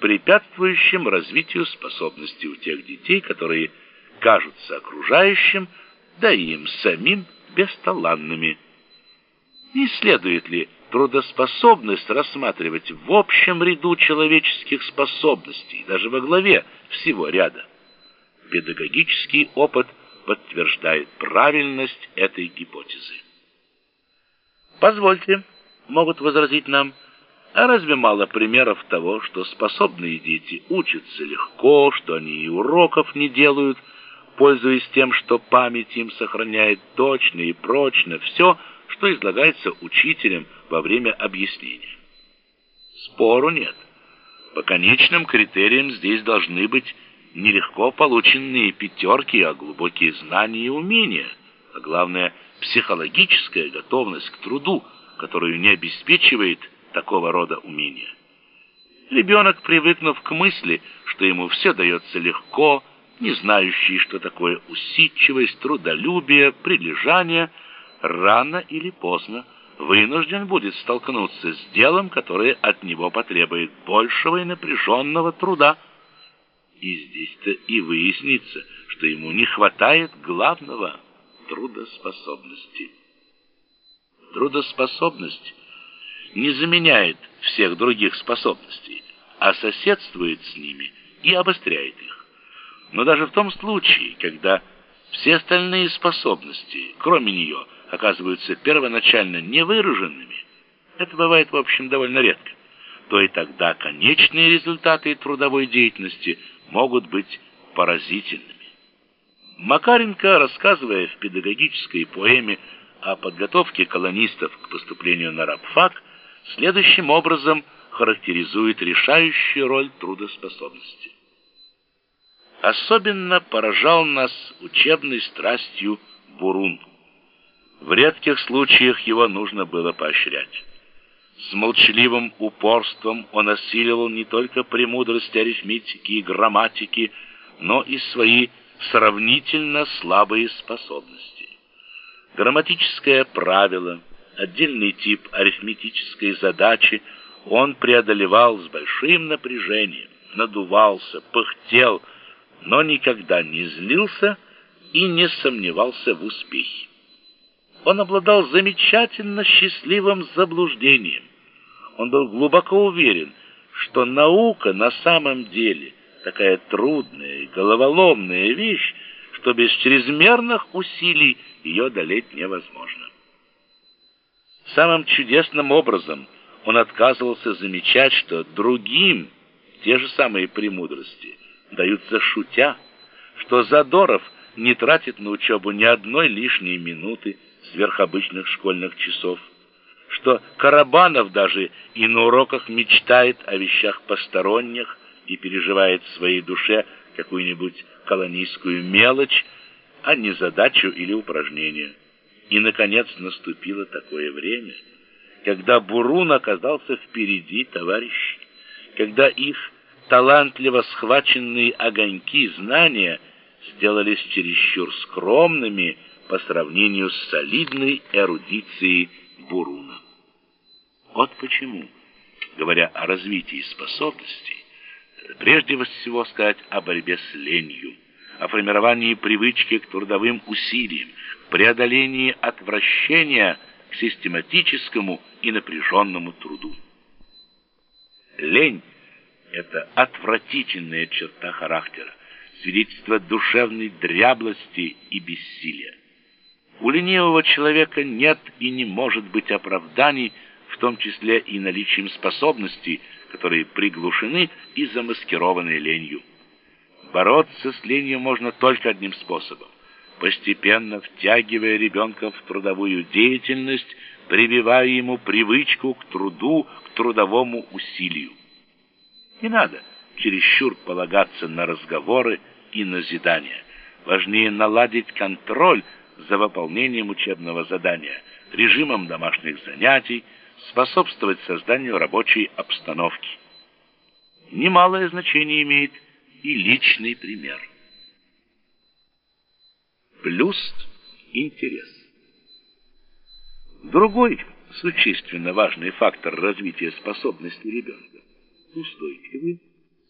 препятствующим развитию способностей у тех детей, которые кажутся окружающим, да и им самим бесталанными. Не следует ли трудоспособность рассматривать в общем ряду человеческих способностей, даже во главе всего ряда? Педагогический опыт подтверждает правильность этой гипотезы. Позвольте, могут возразить нам, а разве мало примеров того, что способные дети учатся легко, что они и уроков не делают, пользуясь тем, что память им сохраняет точно и прочно все, что излагается учителем во время объяснения? Спору нет. По конечным критериям здесь должны быть нелегко полученные пятерки, а глубокие знания и умения, а главное психологическая готовность к труду, которую не обеспечивает такого рода умения. Ребенок, привыкнув к мысли, что ему все дается легко, не знающий, что такое усидчивость, трудолюбие, прилежание, рано или поздно вынужден будет столкнуться с делом, которое от него потребует большего и напряженного труда. И здесь-то и выяснится, что ему не хватает главного — трудоспособности. Трудоспособность не заменяет всех других способностей, а соседствует с ними и обостряет их. Но даже в том случае, когда все остальные способности, кроме нее, оказываются первоначально невыраженными, это бывает, в общем, довольно редко, то и тогда конечные результаты трудовой деятельности могут быть поразительными. Макаренко, рассказывая в педагогической поэме о подготовке колонистов к поступлению на рабфак, следующим образом характеризует решающую роль трудоспособности. Особенно поражал нас учебной страстью Бурун. В редких случаях его нужно было поощрять. С молчаливым упорством он осиливал не только премудрости арифметики и грамматики, но и свои сравнительно слабые способности. Грамматическое правило, отдельный тип арифметической задачи он преодолевал с большим напряжением, надувался, пыхтел, но никогда не злился и не сомневался в успехе. Он обладал замечательно счастливым заблуждением. Он был глубоко уверен, что наука на самом деле такая трудная и головоломная вещь, что без чрезмерных усилий ее одолеть невозможно. Самым чудесным образом он отказывался замечать, что другим те же самые премудрости даются шутя, что Задоров не тратит на учебу ни одной лишней минуты сверхобычных школьных часов, что Карабанов даже и на уроках мечтает о вещах посторонних и переживает в своей душе какую-нибудь колонийскую мелочь, а не задачу или упражнение. И, наконец, наступило такое время, когда Бурун оказался впереди товарищей, когда их талантливо схваченные огоньки знания сделались чересчур скромными по сравнению с солидной эрудицией Буруна. Вот почему, говоря о развитии способностей, прежде всего сказать о борьбе с ленью, о формировании привычки к трудовым усилиям, преодолении отвращения к систематическому и напряженному труду. Лень – это отвратительная черта характера, свидетельство душевной дряблости и бессилия. У ленивого человека нет и не может быть оправданий, в том числе и наличием способностей, которые приглушены и замаскированы ленью. Бороться с ленью можно только одним способом постепенно втягивая ребенка в трудовую деятельность, прививая ему привычку к труду, к трудовому усилию. Не надо чересчур полагаться на разговоры и назидания. Важнее наладить контроль за выполнением учебного задания, режимом домашних занятий, способствовать созданию рабочей обстановки. Немалое значение имеет и личный пример плюс интерес. Другой существенно важный фактор развития способностей ребенка – устойчивый